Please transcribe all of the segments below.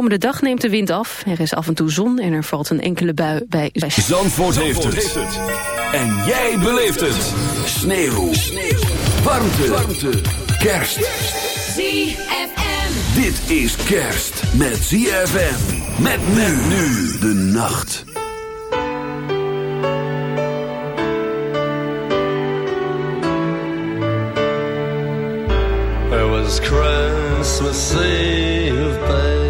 Komende dag neemt de wind af. Er is af en toe zon en er valt een enkele bui bij... Zandvoort, heeft, het. En jij beleeft het. Sneeuw. Sneeuw. Warmte. Warmte. Kerst. ZFM. Dit is kerst met ZFM. Met men nu de nacht. It was Christmas Eve, babe,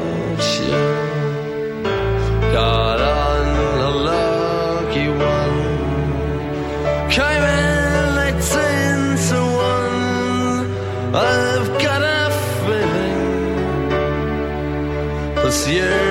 this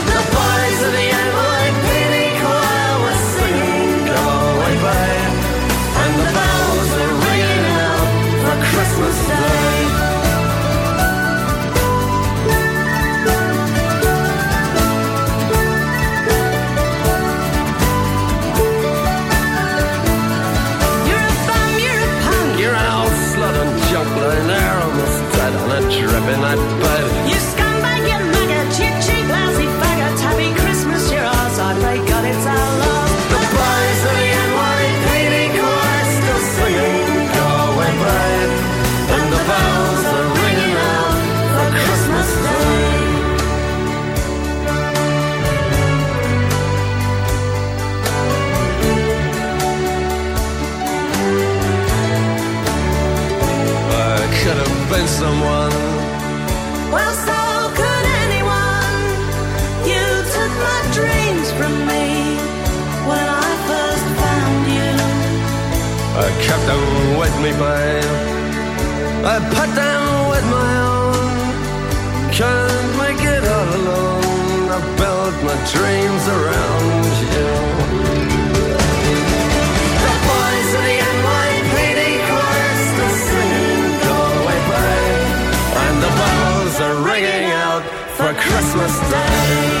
Me, babe. I put them with my own. Can't make it all alone. I built my dreams around you. The boys the NYPD choir still singing, "Galway Bay. And the bells are ringing out for Christmas Day.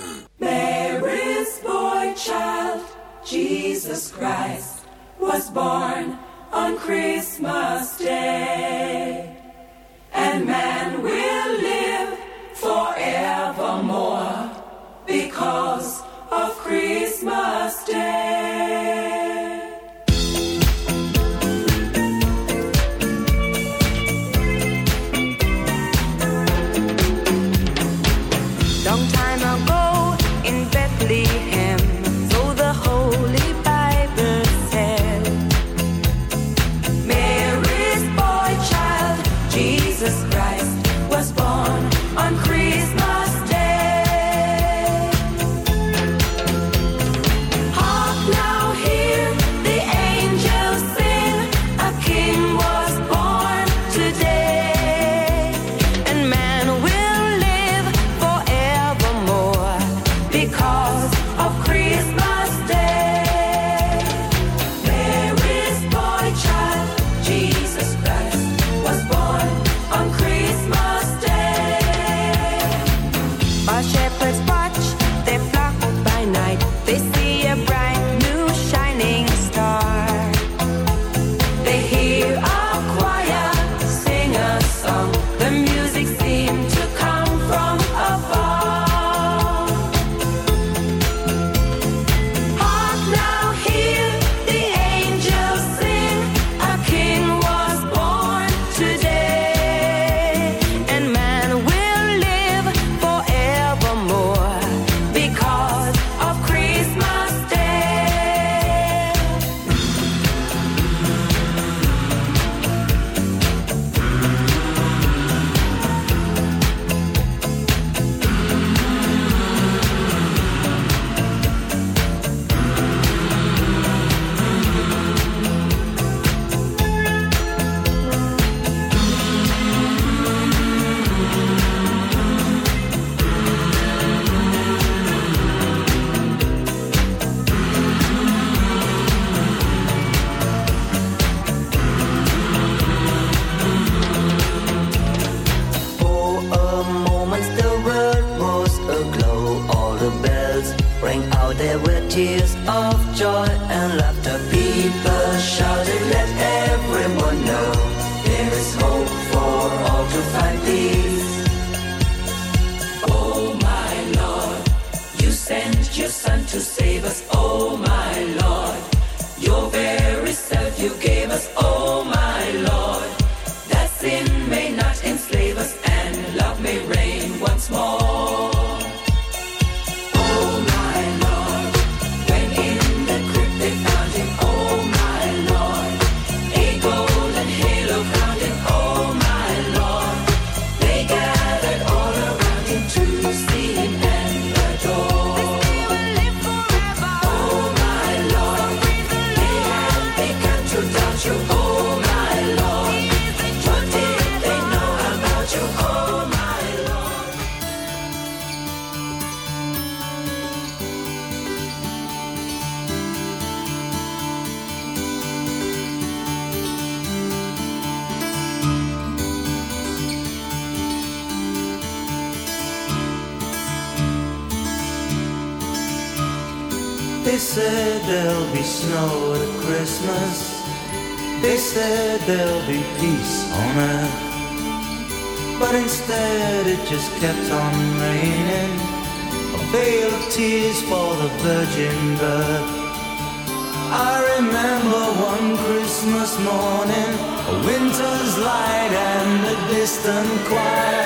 Choir,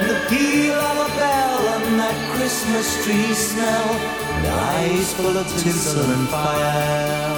and the peal of a bell and that Christmas tree smell, and eyes full of tinsel and fire.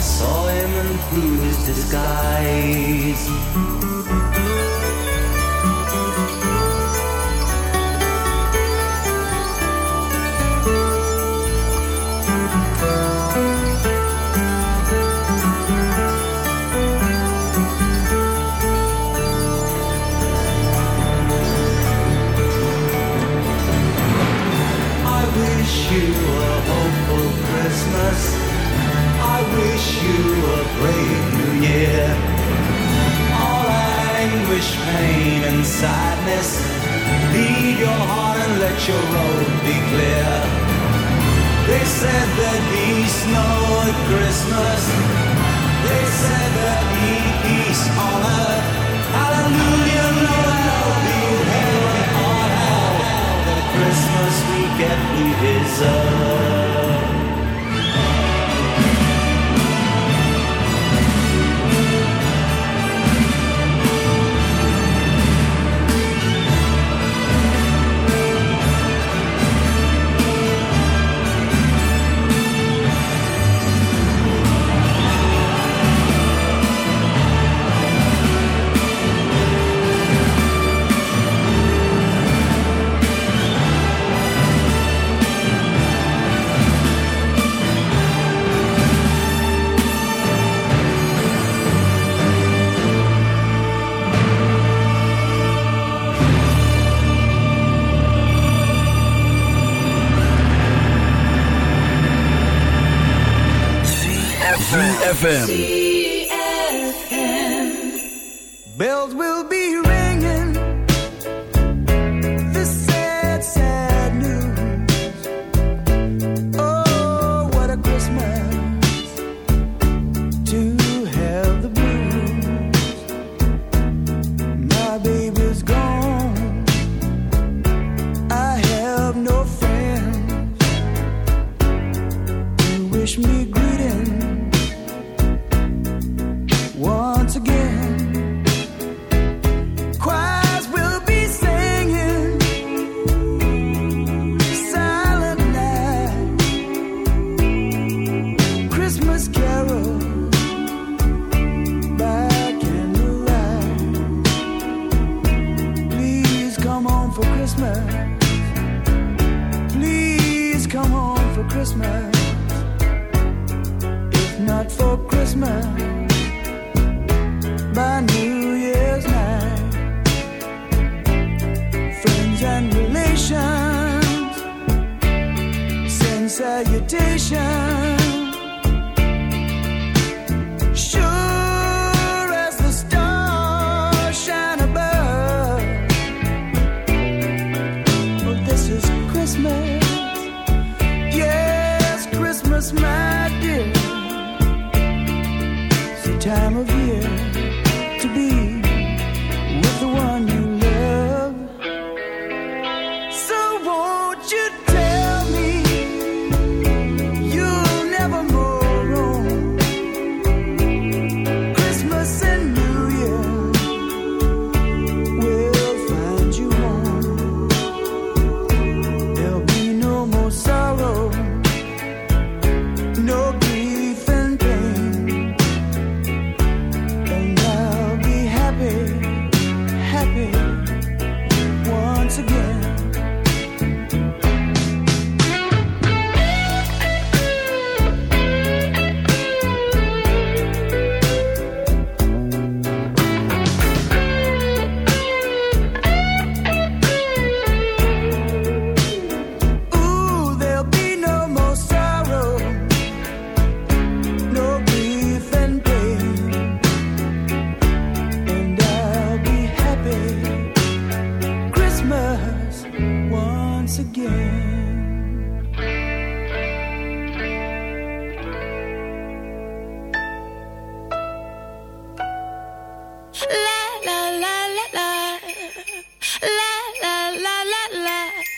I saw him through his disguise. You a brave new year. All anguish, pain, and sadness. Lead your heart and let your road be clear. They said there'd be snow at Christmas. They said there'd be peace on earth. Hallelujah, Noel, be heaven on hell. The Christmas we get, we deserve. ZFM. New Year's night. Friends and relations send salutations.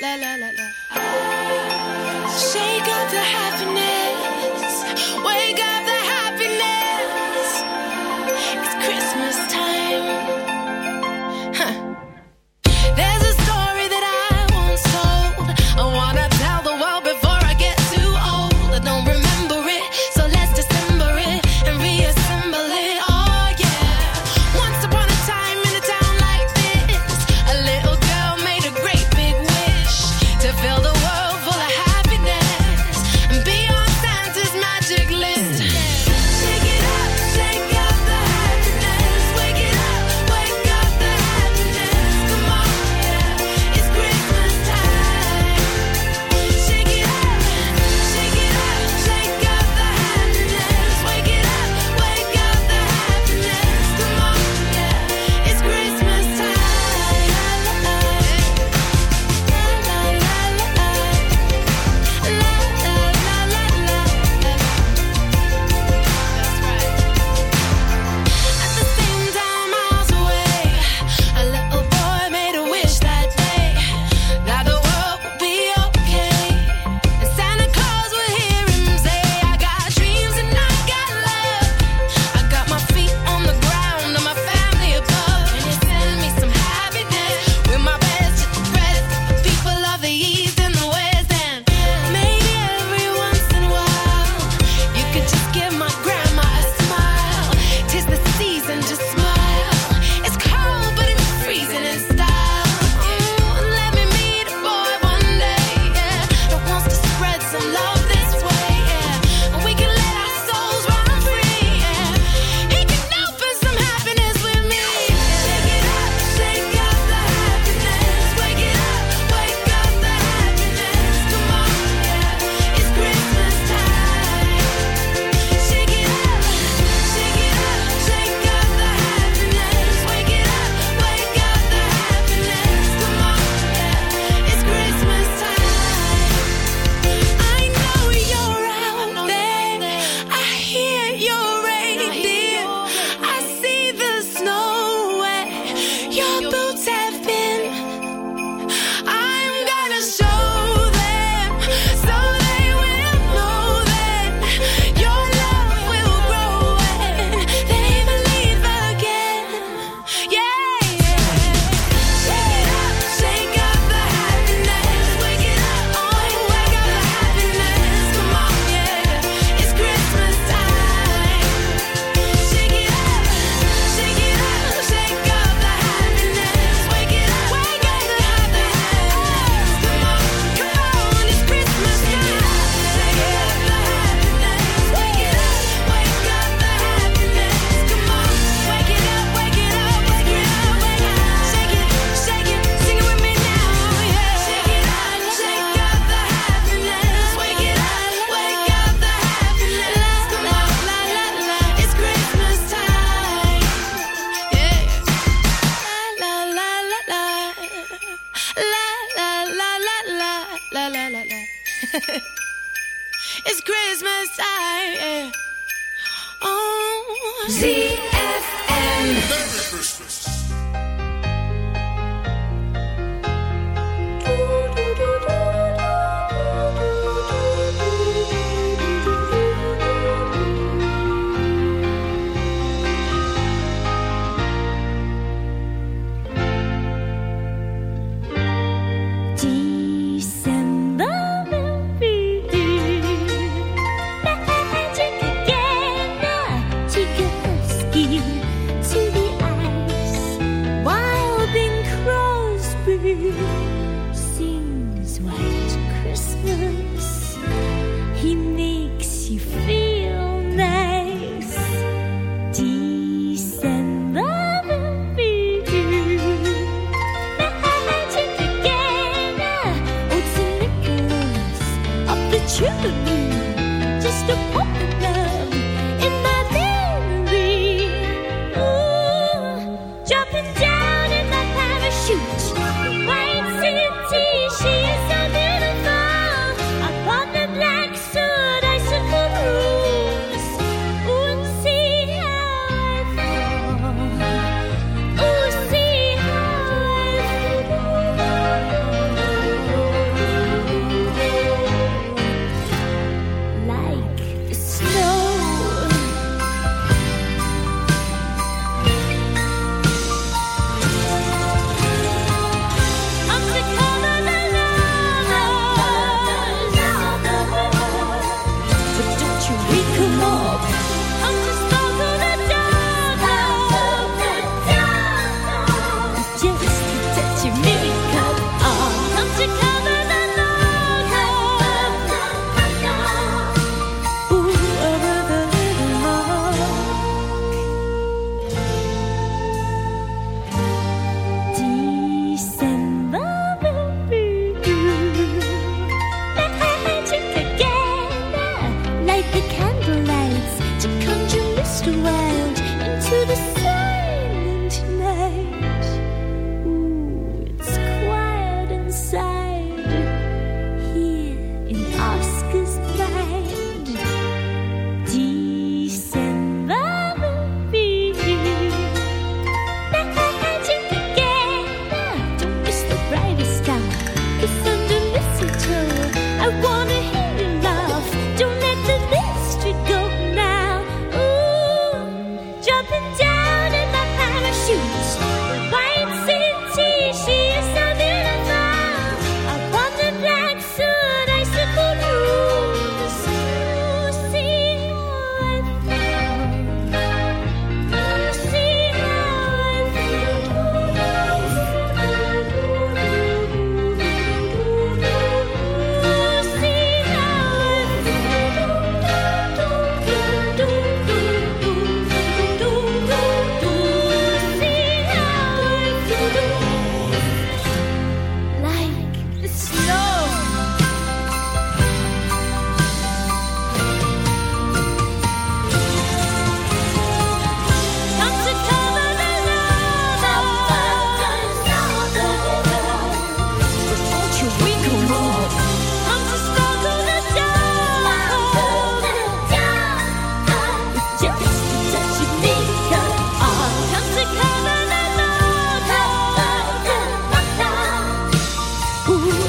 لا لا لا لا.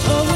Oh.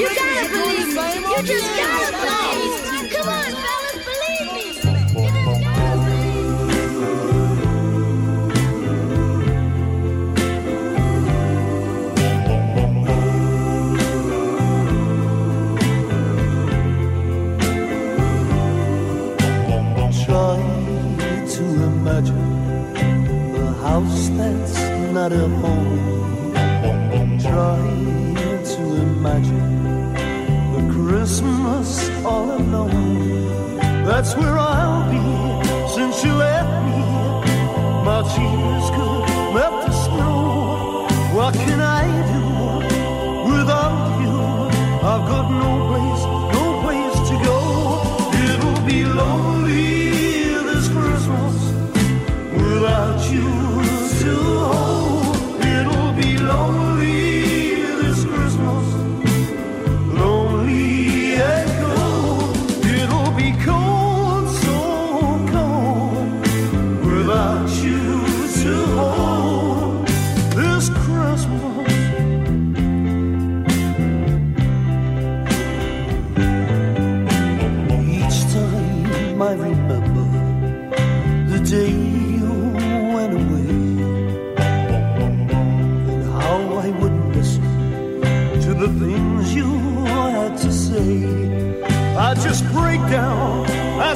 You gotta believe me. You just gotta believe me. Come on, fellas, believe me. Try to imagine a house that's not a home. Try all alone. That's where I'll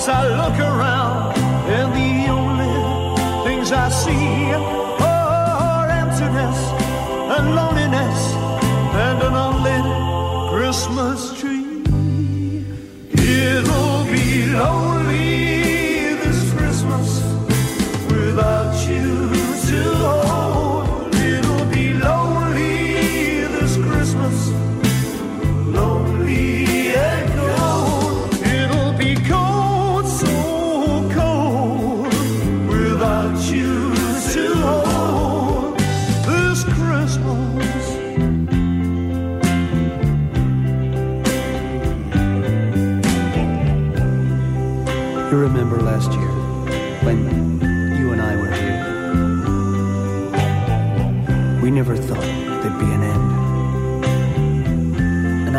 as I look around, and the only things I see. Are emptiness and loneliness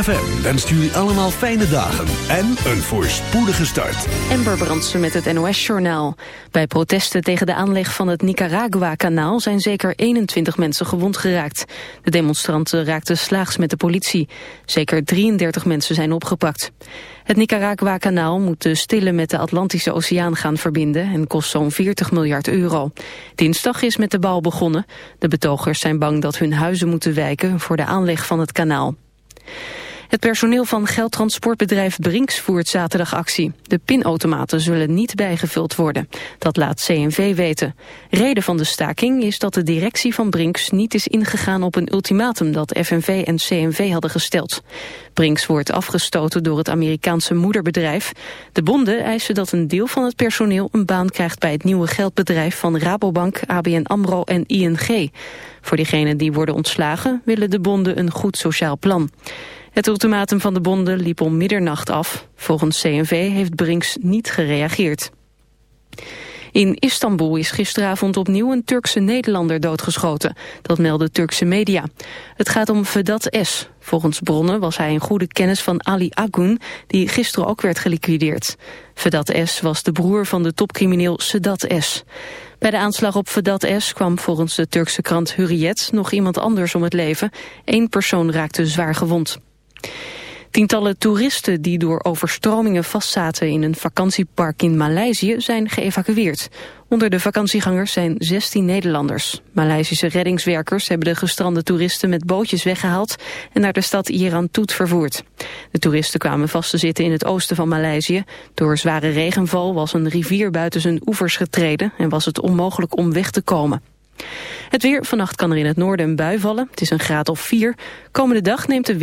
ZFM wenst jullie allemaal fijne dagen en een voorspoedige start. Amber Brandsen met het NOS-journaal. Bij protesten tegen de aanleg van het Nicaragua-kanaal... zijn zeker 21 mensen gewond geraakt. De demonstranten raakten slaags met de politie. Zeker 33 mensen zijn opgepakt. Het Nicaragua-kanaal moet de Stille met de Atlantische Oceaan gaan verbinden... en kost zo'n 40 miljard euro. Dinsdag is met de bouw begonnen. De betogers zijn bang dat hun huizen moeten wijken... voor de aanleg van het kanaal. Het personeel van geldtransportbedrijf Brinks voert zaterdag actie. De pinautomaten zullen niet bijgevuld worden. Dat laat CNV weten. Reden van de staking is dat de directie van Brinks niet is ingegaan op een ultimatum dat FNV en CNV hadden gesteld. Brinks wordt afgestoten door het Amerikaanse moederbedrijf. De bonden eisen dat een deel van het personeel een baan krijgt bij het nieuwe geldbedrijf van Rabobank, ABN AMRO en ING. Voor diegenen die worden ontslagen willen de bonden een goed sociaal plan. Het ultimatum van de bonden liep om middernacht af. Volgens CNV heeft Brinks niet gereageerd. In Istanbul is gisteravond opnieuw een Turkse Nederlander doodgeschoten. Dat melden Turkse media. Het gaat om Vedat S. Volgens bronnen was hij een goede kennis van Ali Agun... die gisteren ook werd geliquideerd. Vedat S. was de broer van de topcrimineel Sedat S. Bij de aanslag op Vedat S. kwam volgens de Turkse krant Hurriyet... nog iemand anders om het leven. Eén persoon raakte zwaar gewond. Tientallen toeristen die door overstromingen vastzaten in een vakantiepark in Maleisië zijn geëvacueerd. Onder de vakantiegangers zijn 16 Nederlanders. Maleisische reddingswerkers hebben de gestrande toeristen met bootjes weggehaald en naar de stad Toet vervoerd. De toeristen kwamen vast te zitten in het oosten van Maleisië. Door zware regenval was een rivier buiten zijn oevers getreden en was het onmogelijk om weg te komen. Het weer, vannacht kan er in het noorden een bui vallen. Het is een graad of 4. Komende dag neemt de wind